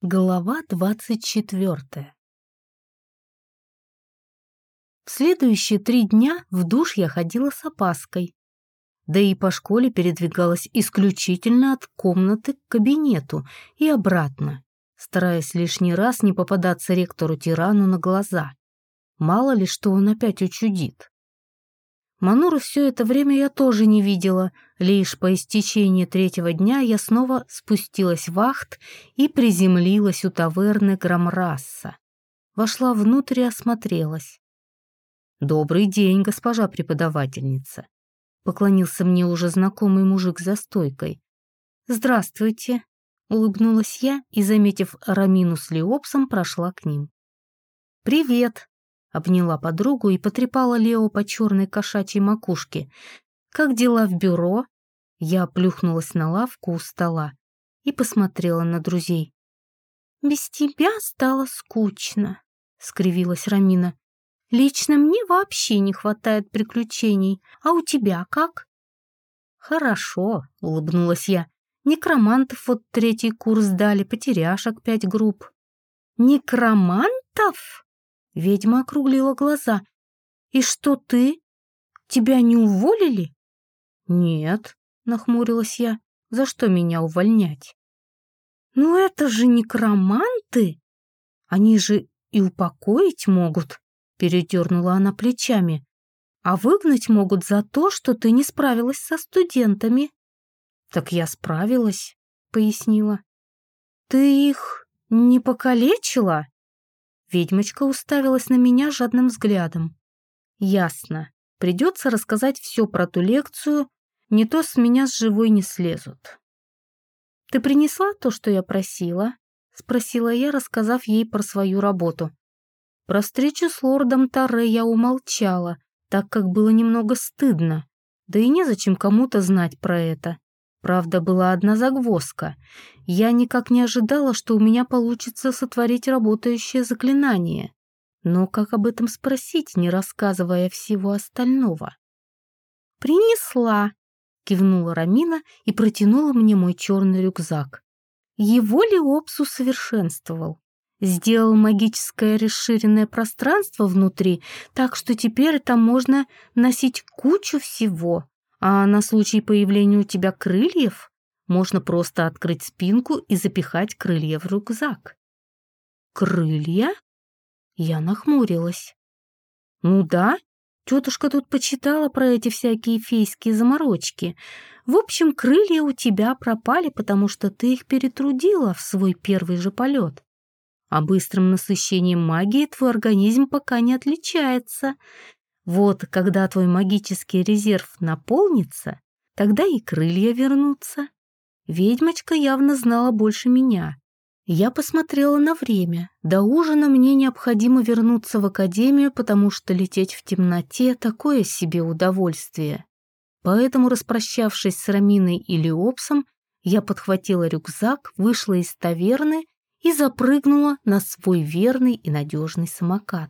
Глава двадцать четвертая В следующие три дня в душ я ходила с опаской. Да и по школе передвигалась исключительно от комнаты к кабинету и обратно, стараясь лишний раз не попадаться ректору-тирану на глаза. Мало ли, что он опять учудит. Мануру все это время я тоже не видела. Лишь по истечении третьего дня я снова спустилась в ахт и приземлилась у таверны Грамрасса. Вошла внутрь и осмотрелась. «Добрый день, госпожа преподавательница», — поклонился мне уже знакомый мужик за стойкой. «Здравствуйте», — улыбнулась я и, заметив Рамину с Леопсом, прошла к ним. «Привет», Обняла подругу и потрепала Лео по черной кошачьей макушке. «Как дела в бюро?» Я плюхнулась на лавку у стола и посмотрела на друзей. «Без тебя стало скучно», — скривилась Рамина. «Лично мне вообще не хватает приключений. А у тебя как?» «Хорошо», — улыбнулась я. «Некромантов вот третий курс дали, потеряшек пять групп». «Некромантов?» Ведьма округлила глаза. «И что ты? Тебя не уволили?» «Нет», — нахмурилась я. «За что меня увольнять?» «Ну это же некроманты! Они же и упокоить могут», — передернула она плечами. «А выгнать могут за то, что ты не справилась со студентами». «Так я справилась», — пояснила. «Ты их не покалечила?» Ведьмочка уставилась на меня жадным взглядом. Ясно. Придется рассказать все про ту лекцию, не то с меня с живой не слезут. «Ты принесла то, что я просила?» — спросила я, рассказав ей про свою работу. Про встречу с лордом Таре я умолчала, так как было немного стыдно, да и незачем кому-то знать про это. Правда, была одна загвоздка. Я никак не ожидала, что у меня получится сотворить работающее заклинание. Но как об этом спросить, не рассказывая всего остального? «Принесла», — кивнула Рамина и протянула мне мой черный рюкзак. Его Леопс усовершенствовал. Сделал магическое расширенное пространство внутри, так что теперь там можно носить кучу всего, а на случай появления у тебя крыльев можно просто открыть спинку и запихать крылья в рюкзак. Крылья? Я нахмурилась. Ну да, тетушка тут почитала про эти всякие фейские заморочки. В общем, крылья у тебя пропали, потому что ты их перетрудила в свой первый же полет. А быстрым насыщением магии твой организм пока не отличается. Вот когда твой магический резерв наполнится, тогда и крылья вернутся. Ведьмочка явно знала больше меня. Я посмотрела на время. До ужина мне необходимо вернуться в академию, потому что лететь в темноте — такое себе удовольствие. Поэтому, распрощавшись с Раминой и Леопсом, я подхватила рюкзак, вышла из таверны и запрыгнула на свой верный и надежный самокат.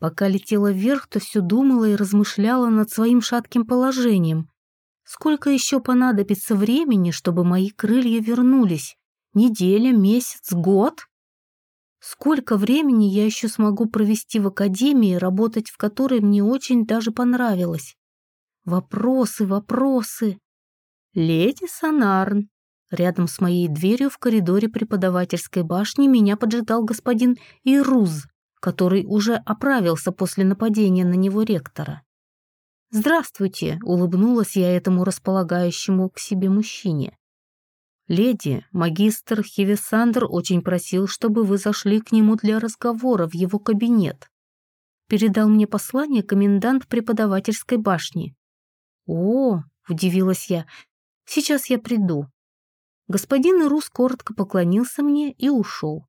Пока летела вверх, то все думала и размышляла над своим шатким положением. Сколько еще понадобится времени, чтобы мои крылья вернулись? Неделя, месяц, год? Сколько времени я еще смогу провести в академии, работать в которой мне очень даже понравилось? Вопросы, вопросы. Леди Санарн. Рядом с моей дверью в коридоре преподавательской башни меня поджидал господин Ируз который уже оправился после нападения на него ректора. «Здравствуйте», — улыбнулась я этому располагающему к себе мужчине. «Леди, магистр Хивесандр очень просил, чтобы вы зашли к нему для разговора в его кабинет». Передал мне послание комендант преподавательской башни. «О!» — удивилась я. «Сейчас я приду». Господин Ирус коротко поклонился мне и ушел.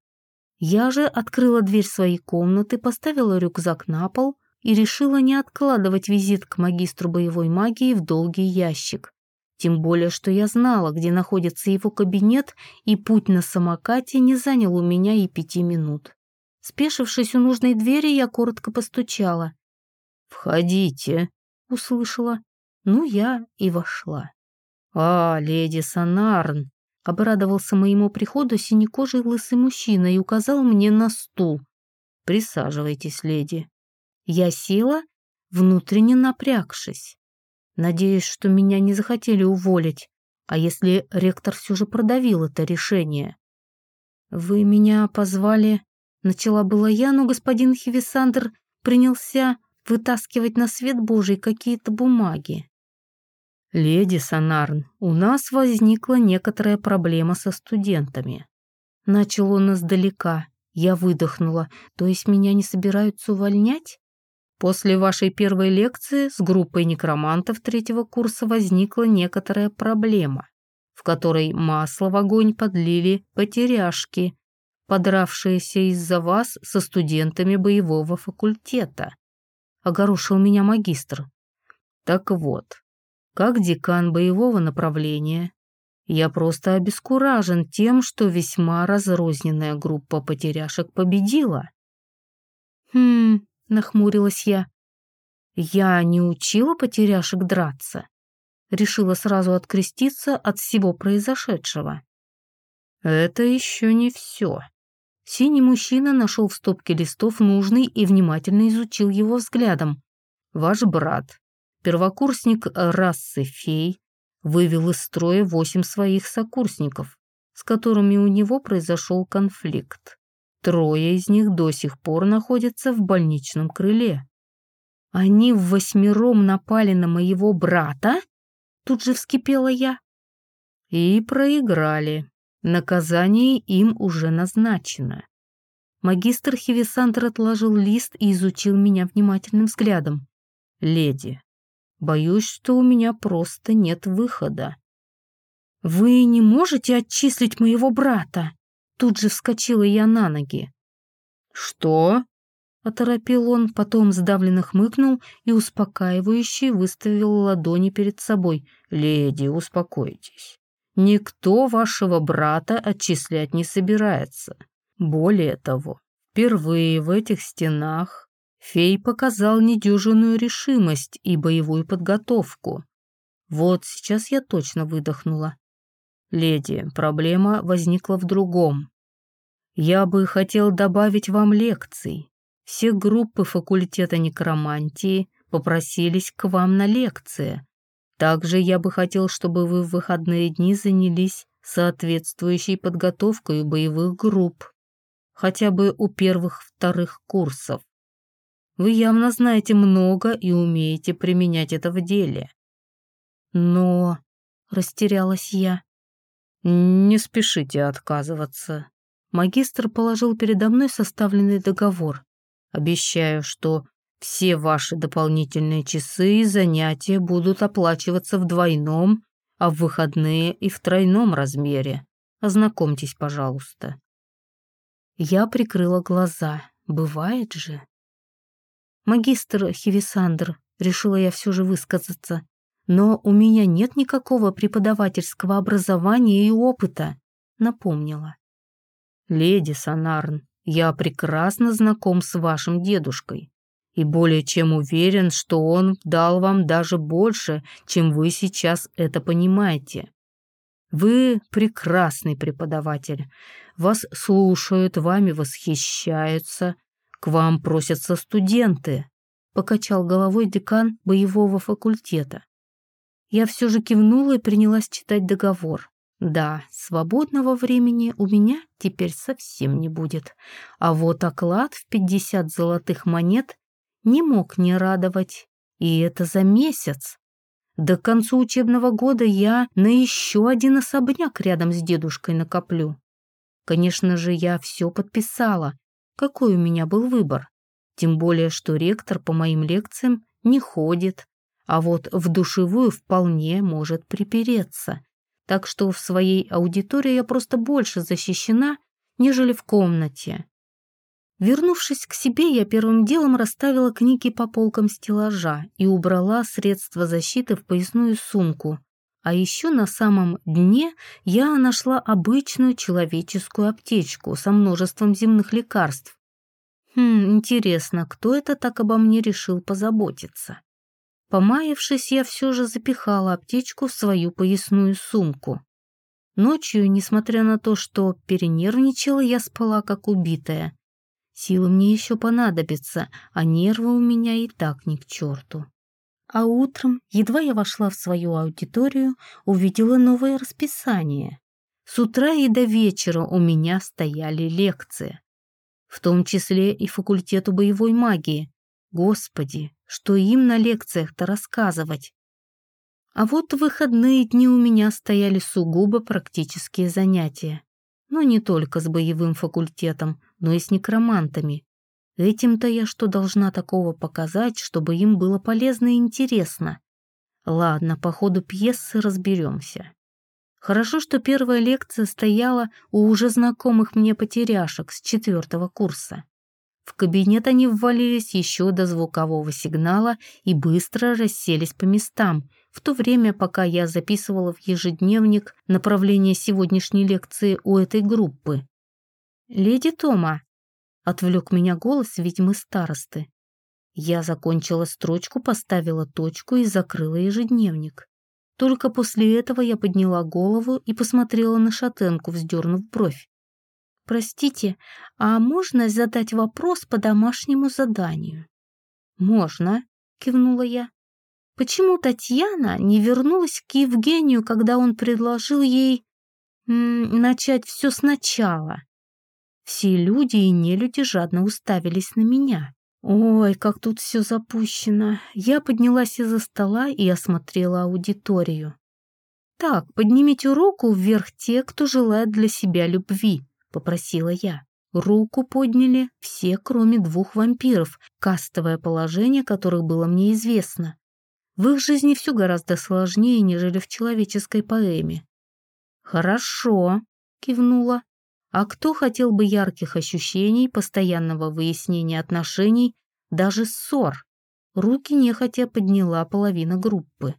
Я же открыла дверь своей комнаты, поставила рюкзак на пол и решила не откладывать визит к магистру боевой магии в долгий ящик. Тем более, что я знала, где находится его кабинет, и путь на самокате не занял у меня и пяти минут. Спешившись у нужной двери, я коротко постучала. «Входите», — услышала. Ну, я и вошла. «А, леди Санарн!» Обрадовался моему приходу синекожий лысый мужчина и указал мне на стул. «Присаживайтесь, леди». Я села, внутренне напрягшись. Надеюсь, что меня не захотели уволить, а если ректор все же продавил это решение? «Вы меня позвали...» Начала была я, но господин Хивисандр принялся вытаскивать на свет Божий какие-то бумаги. «Леди Санарн, у нас возникла некоторая проблема со студентами». Начал он издалека. Я выдохнула. То есть меня не собираются увольнять? После вашей первой лекции с группой некромантов третьего курса возникла некоторая проблема, в которой масло в огонь подлили потеряшки, подравшиеся из-за вас со студентами боевого факультета. Огорошил меня магистр. Так вот, как декан боевого направления, я просто обескуражен тем, что весьма разрозненная группа потеряшек победила. Хм, нахмурилась я. Я не учила потеряшек драться. Решила сразу откреститься от всего произошедшего. Это еще не все. Синий мужчина нашел в стопке листов нужный и внимательно изучил его взглядом. Ваш брат, первокурсник расы фей, вывел из строя восемь своих сокурсников, с которыми у него произошел конфликт. Трое из них до сих пор находятся в больничном крыле. Они восьмером напали на моего брата? Тут же вскипела я. И проиграли. Наказание им уже назначено. Магистр Хивисандр отложил лист и изучил меня внимательным взглядом. «Леди, боюсь, что у меня просто нет выхода». «Вы не можете отчислить моего брата?» Тут же вскочила я на ноги. «Что?» — оторопил он, потом сдавленно хмыкнул и успокаивающе выставил ладони перед собой. «Леди, успокойтесь. Никто вашего брата отчислять не собирается. Более того, впервые в этих стенах фей показал недюжинную решимость и боевую подготовку. Вот сейчас я точно выдохнула. Леди, проблема возникла в другом. Я бы хотел добавить вам лекций. Все группы факультета некромантии попросились к вам на лекции. Также я бы хотел, чтобы вы в выходные дни занялись соответствующей подготовкой боевых групп, хотя бы у первых-вторых курсов. Вы явно знаете много и умеете применять это в деле. Но, растерялась я, не спешите отказываться. Магистр положил передо мной составленный договор. Обещаю, что все ваши дополнительные часы и занятия будут оплачиваться в двойном, а в выходные и в тройном размере. Ознакомьтесь, пожалуйста. Я прикрыла глаза. Бывает же. Магистр Хивисандр, решила я все же высказаться, но у меня нет никакого преподавательского образования и опыта, напомнила. «Леди Санарн, я прекрасно знаком с вашим дедушкой и более чем уверен, что он дал вам даже больше, чем вы сейчас это понимаете. Вы прекрасный преподаватель, вас слушают, вами восхищаются, к вам просятся студенты», покачал головой декан боевого факультета. Я все же кивнула и принялась читать договор. Да, свободного времени у меня теперь совсем не будет. А вот оклад в 50 золотых монет не мог не радовать. И это за месяц. До конца учебного года я на еще один особняк рядом с дедушкой накоплю. Конечно же, я все подписала. Какой у меня был выбор? Тем более, что ректор по моим лекциям не ходит, а вот в душевую вполне может припереться так что в своей аудитории я просто больше защищена, нежели в комнате. Вернувшись к себе, я первым делом расставила книги по полкам стеллажа и убрала средства защиты в поясную сумку. А еще на самом дне я нашла обычную человеческую аптечку со множеством земных лекарств. Хм, интересно, кто это так обо мне решил позаботиться? Помаявшись, я все же запихала аптечку в свою поясную сумку. Ночью, несмотря на то, что перенервничала, я спала как убитая. Силы мне еще понадобятся, а нервы у меня и так ни к черту. А утром, едва я вошла в свою аудиторию, увидела новое расписание. С утра и до вечера у меня стояли лекции. В том числе и факультету боевой магии. Господи, что им на лекциях-то рассказывать? А вот выходные дни у меня стояли сугубо практические занятия. Но не только с боевым факультетом, но и с некромантами. Этим-то я что должна такого показать, чтобы им было полезно и интересно? Ладно, по ходу пьесы разберемся. Хорошо, что первая лекция стояла у уже знакомых мне потеряшек с четвертого курса. В кабинет они ввалились еще до звукового сигнала и быстро расселись по местам, в то время, пока я записывала в ежедневник направление сегодняшней лекции у этой группы. «Леди Тома», — отвлек меня голос ведьмы старосты. Я закончила строчку, поставила точку и закрыла ежедневник. Только после этого я подняла голову и посмотрела на шатенку, вздернув бровь. «Простите, а можно задать вопрос по домашнему заданию?» «Можно», — кивнула я. «Почему Татьяна не вернулась к Евгению, когда он предложил ей м, начать все сначала?» Все люди и нелюди жадно уставились на меня. Ой, как тут все запущено. Я поднялась из-за стола и осмотрела аудиторию. Так, поднимите руку вверх те, кто желает для себя любви. — попросила я. Руку подняли все, кроме двух вампиров, кастовое положение которых было мне известно. В их жизни все гораздо сложнее, нежели в человеческой поэме. «Хорошо», — кивнула. «А кто хотел бы ярких ощущений, постоянного выяснения отношений, даже ссор?» Руки нехотя подняла половина группы.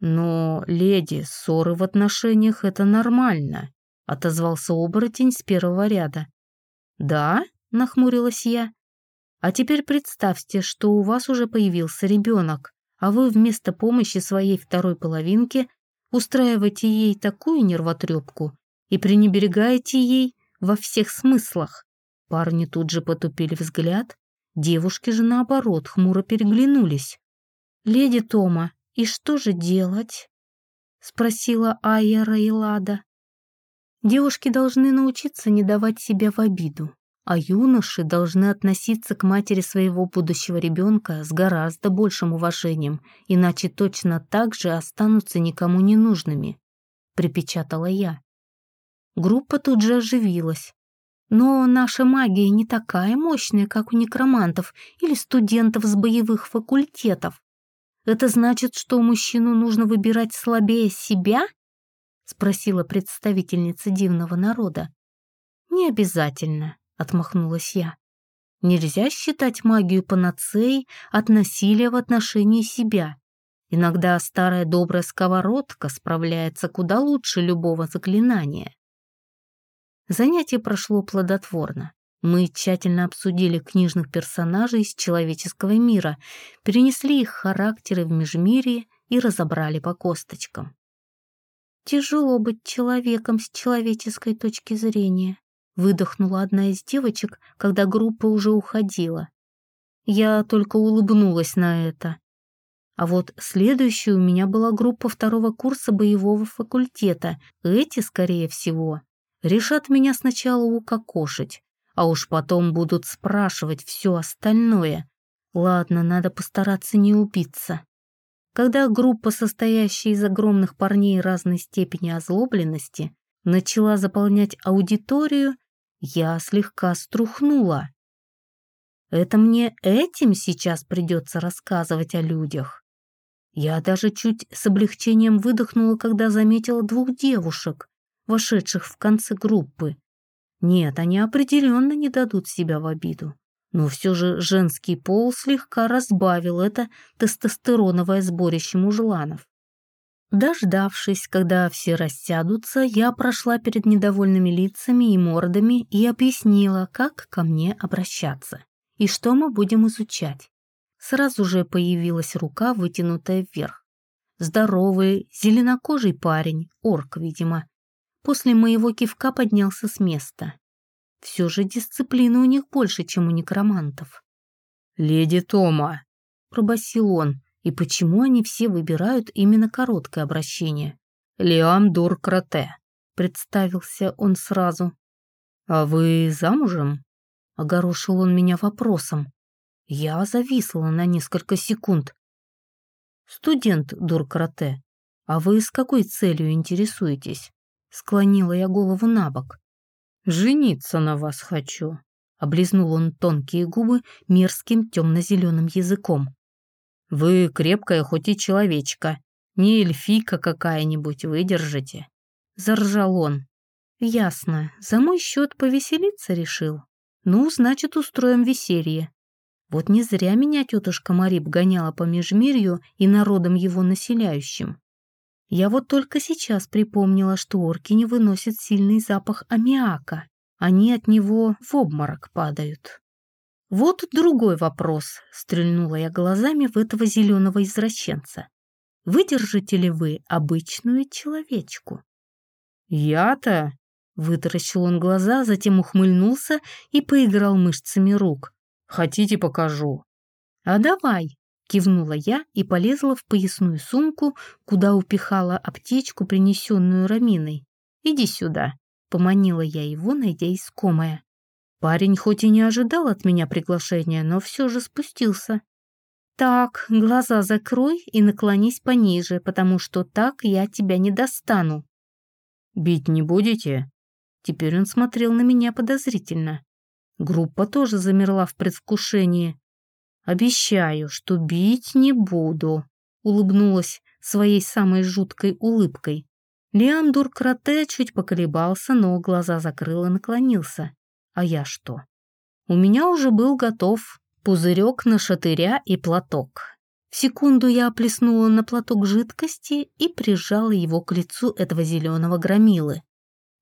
«Но, леди, ссоры в отношениях — это нормально отозвался оборотень с первого ряда. «Да?» — нахмурилась я. «А теперь представьте, что у вас уже появился ребенок, а вы вместо помощи своей второй половинки устраиваете ей такую нервотрепку и пренебрегаете ей во всех смыслах». Парни тут же потупили взгляд, девушки же, наоборот, хмуро переглянулись. «Леди Тома, и что же делать?» — спросила Айя Раилада. Девушки должны научиться не давать себя в обиду, а юноши должны относиться к матери своего будущего ребенка с гораздо большим уважением, иначе точно так же останутся никому не нужными, припечатала я. Группа тут же оживилась. Но наша магия не такая мощная, как у некромантов или студентов с боевых факультетов. Это значит, что мужчину нужно выбирать слабее себя? спросила представительница дивного народа. Не обязательно, отмахнулась я. Нельзя считать магию панацеей от насилия в отношении себя. Иногда старая добрая сковородка справляется куда лучше любого заклинания. Занятие прошло плодотворно. Мы тщательно обсудили книжных персонажей из человеческого мира, перенесли их характеры в межмирье и разобрали по косточкам. Тяжело быть человеком с человеческой точки зрения, выдохнула одна из девочек, когда группа уже уходила. Я только улыбнулась на это. А вот следующей у меня была группа второго курса боевого факультета. Эти, скорее всего, решат меня сначала укокошить, а уж потом будут спрашивать все остальное. Ладно, надо постараться не убиться. Когда группа, состоящая из огромных парней разной степени озлобленности, начала заполнять аудиторию, я слегка струхнула. Это мне этим сейчас придется рассказывать о людях. Я даже чуть с облегчением выдохнула, когда заметила двух девушек, вошедших в конце группы. Нет, они определенно не дадут себя в обиду. Но все же женский пол слегка разбавил это тестостероновое сборище мужланов. Дождавшись, когда все рассядутся, я прошла перед недовольными лицами и мордами и объяснила, как ко мне обращаться и что мы будем изучать. Сразу же появилась рука, вытянутая вверх. Здоровый, зеленокожий парень, орк, видимо, после моего кивка поднялся с места. Все же дисциплины у них больше, чем у некромантов. «Леди Тома», — пробасил он, и почему они все выбирают именно короткое обращение? «Лиам Дур-Крате», — представился он сразу. «А вы замужем?» — огорошил он меня вопросом. Я зависла на несколько секунд. «Студент Дур-Крате, а вы с какой целью интересуетесь?» Склонила я голову на бок. «Жениться на вас хочу», — облизнул он тонкие губы мерзким темно-зеленым языком. «Вы крепкая хоть и человечка, не эльфийка какая-нибудь, выдержите», — заржал он. «Ясно, за мой счет повеселиться решил. Ну, значит, устроим веселье. Вот не зря меня тетушка Мариб гоняла по межмирью и народам его населяющим. Я вот только сейчас припомнила, что орки не выносят сильный запах аммиака. Они от него в обморок падают. Вот другой вопрос, стрельнула я глазами в этого зеленого извращенца. Выдержите ли вы обычную человечку? Я-то? Вытаращил он глаза, затем ухмыльнулся и поиграл мышцами рук. Хотите, покажу? А давай, кивнула я и полезла в поясную сумку, куда упихала аптечку, принесенную Раминой. Иди сюда. Поманила я его, найдя искомое. Парень хоть и не ожидал от меня приглашения, но все же спустился. «Так, глаза закрой и наклонись пониже, потому что так я тебя не достану». «Бить не будете?» Теперь он смотрел на меня подозрительно. Группа тоже замерла в предвкушении. «Обещаю, что бить не буду», — улыбнулась своей самой жуткой улыбкой. Лиамдур Крате чуть поколебался, но глаза закрыл и наклонился. А я что? У меня уже был готов пузырек на шатыря и платок. В секунду я оплеснула на платок жидкости и прижала его к лицу этого зеленого громилы.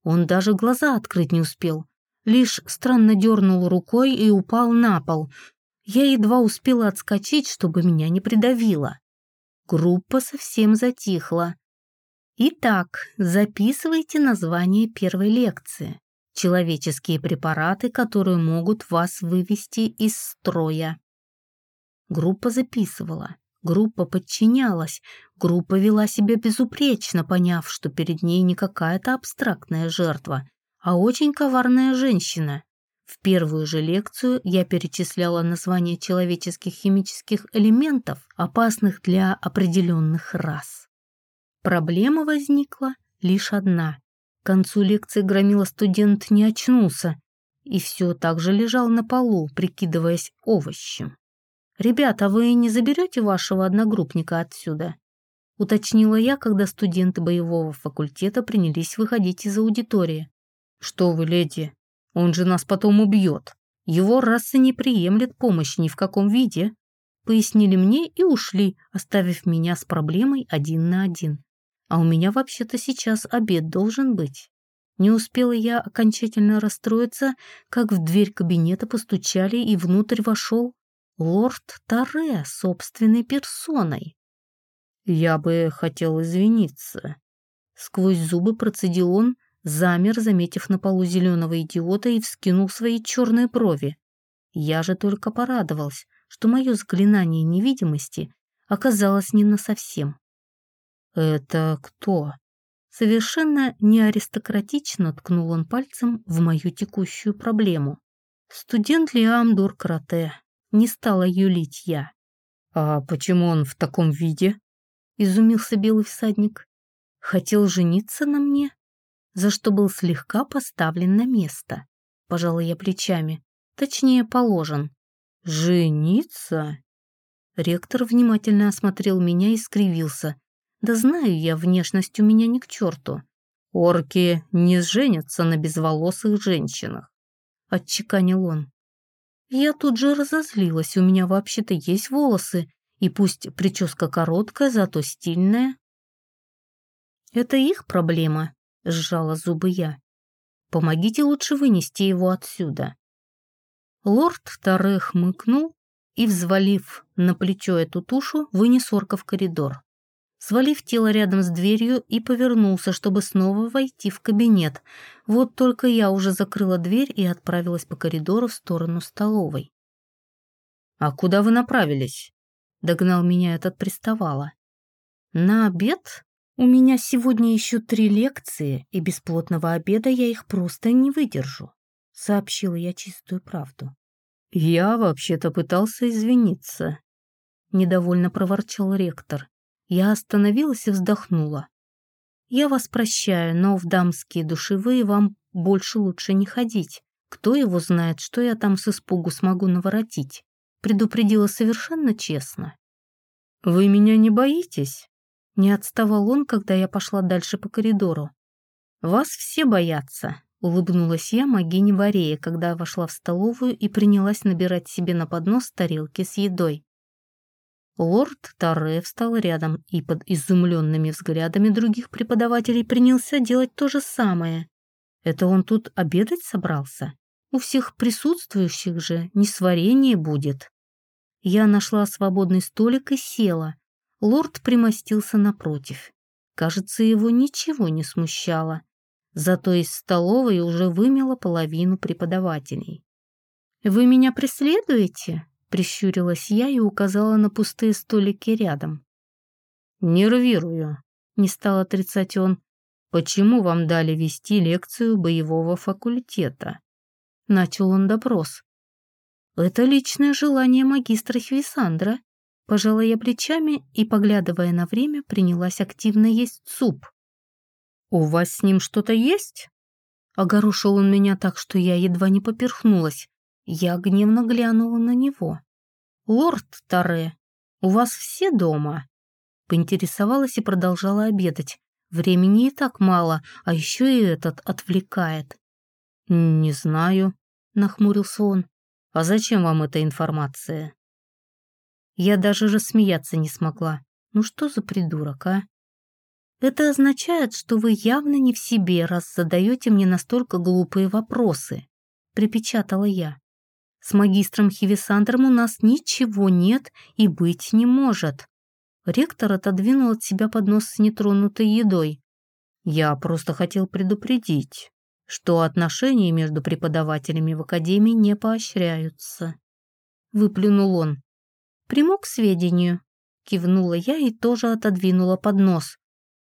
Он даже глаза открыть не успел, лишь странно дернул рукой и упал на пол. Я едва успела отскочить, чтобы меня не придавило. Группа совсем затихла. Итак, записывайте название первой лекции. Человеческие препараты, которые могут вас вывести из строя. Группа записывала, группа подчинялась, группа вела себя безупречно, поняв, что перед ней не какая-то абстрактная жертва, а очень коварная женщина. В первую же лекцию я перечисляла названия человеческих химических элементов, опасных для определенных рас. Проблема возникла лишь одна. К концу лекции громила студент не очнулся и все так же лежал на полу, прикидываясь овощем. «Ребята, вы не заберете вашего одногруппника отсюда?» уточнила я, когда студенты боевого факультета принялись выходить из аудитории. «Что вы, леди, он же нас потом убьет. Его раса не приемлет помощи ни в каком виде», пояснили мне и ушли, оставив меня с проблемой один на один. А у меня вообще-то сейчас обед должен быть. Не успела я окончательно расстроиться, как в дверь кабинета постучали, и внутрь вошел лорд Таре собственной персоной. «Я бы хотел извиниться». Сквозь зубы процедил он, замер, заметив на полу зеленого идиота и вскинул свои черные брови. Я же только порадовалась, что мое заклинание невидимости оказалось не на совсем. «Это кто?» Совершенно неаристократично ткнул он пальцем в мою текущую проблему. Студент Лиам Дуркрате. Не стала юлить я. «А почему он в таком виде?» Изумился белый всадник. Хотел жениться на мне, за что был слегка поставлен на место. Пожалуй, я плечами. Точнее, положен. «Жениться?» Ректор внимательно осмотрел меня и скривился, да знаю я, внешность у меня ни к черту. Орки не женятся на безволосых женщинах, отчеканил он. Я тут же разозлилась, у меня вообще-то есть волосы, и пусть прическа короткая, зато стильная. Это их проблема, сжала зубы я. Помогите лучше вынести его отсюда. Лорд Таре хмыкнул и, взвалив на плечо эту тушу, вынес орка в коридор. свалив тело рядом с дверью и повернулся, чтобы снова войти в кабинет. Вот только я уже закрыла дверь и отправилась по коридору в сторону столовой. «А куда вы направились?» — догнал меня этот приставала. «На обед? У меня сегодня еще три лекции, и без плотного обеда я их просто не выдержу», — сообщила я чистую правду. «Я вообще-то пытался извиниться», — недовольно проворчал ректор. Я остановилась и вздохнула. «Я вас прощаю, но в дамские душевые вам больше лучше не ходить. Кто его знает, что я там с испугу смогу наворотить?» Предупредила совершенно честно. «Вы меня не боитесь?» Не отставал он, когда я пошла дальше по коридору. «Вас все боятся», — улыбнулась я Магине Варея, когда вошла в столовую и принялась набирать себе на поднос тарелки с едой. Лорд Тарре встал рядом и под изумленными взглядами других преподавателей принялся делать то же самое. Это он тут обедать собрался? У всех присутствующих же несварение будет. Я нашла свободный столик и села. Лорд примостился напротив. Кажется, его ничего не смущало. Зато из столовой уже вымела половину преподавателей. «Вы меня преследуете?» Прищурилась я и указала на пустые столики рядом. «Нервирую», — не стал отрицать он. «Почему вам дали вести лекцию боевого факультета?» Начал он допрос. «Это личное желание магистра Хвисандра». Пожала я плечами и, поглядывая на время, принялась активно есть суп. «У вас с ним что-то есть?» Огорошил он меня так, что я едва не поперхнулась. Я гневно глянула на него. «Лорд Таре, у вас все дома?» Поинтересовалась и продолжала обедать. Времени и так мало, а еще и этот отвлекает. «Не знаю», — нахмурился он. «А зачем вам эта информация?» Я даже рассмеяться не смогла. Ну что за придурок, а? Это означает, что вы явно не в себе, раз задаете мне настолько глупые вопросы, припечатала я. С магистром Хивисандром у нас ничего нет и быть не может. Ректор отодвинул от себя поднос с нетронутой едой. Я просто хотел предупредить, что отношения между преподавателями в академии не поощряются. Выплюнул он. Приму к сведению. Кивнула я и тоже отодвинула поднос.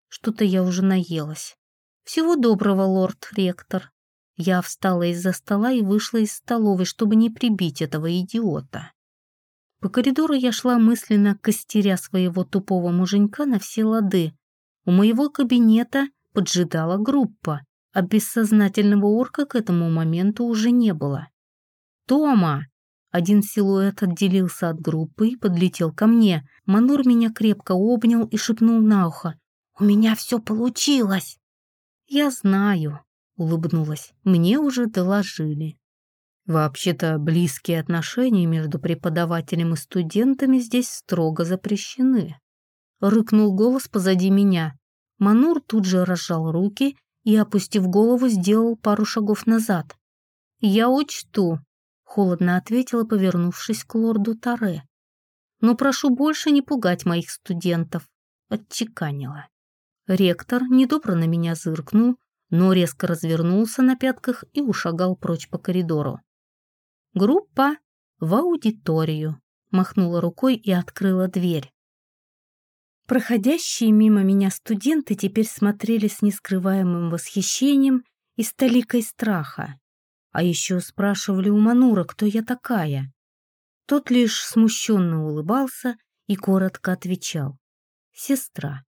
Что-то я уже наелась. Всего доброго, лорд-ректор. Я встала из-за стола и вышла из столовой, чтобы не прибить этого идиота. По коридору я шла мысленно, костеря своего тупого муженька на все лады. У моего кабинета поджидала группа, а бессознательного орка к этому моменту уже не было. «Тома!» Один силуэт отделился от группы и подлетел ко мне. Манур меня крепко обнял и шепнул на ухо. «У меня все получилось!» «Я знаю», улыбнулась. Мне уже доложили. Вообще-то близкие отношения между преподавателем и студентами здесь строго запрещены. Рыкнул голос позади меня. Манур тут же разжал руки и, опустив голову, сделал пару шагов назад. «Я учту», — холодно ответила, повернувшись к лорду Таре. «Но прошу больше не пугать моих студентов», — отчеканила. Ректор недобро на меня зыркнул, но резко развернулся на пятках и ушагал прочь по коридору. «Группа в аудиторию», — махнула рукой и открыла дверь. Проходящие мимо меня студенты теперь смотрели с нескрываемым восхищением и столикой страха. А еще спрашивали у Манура, кто я такая. Тот лишь смущенно улыбался и коротко отвечал. «Сестра».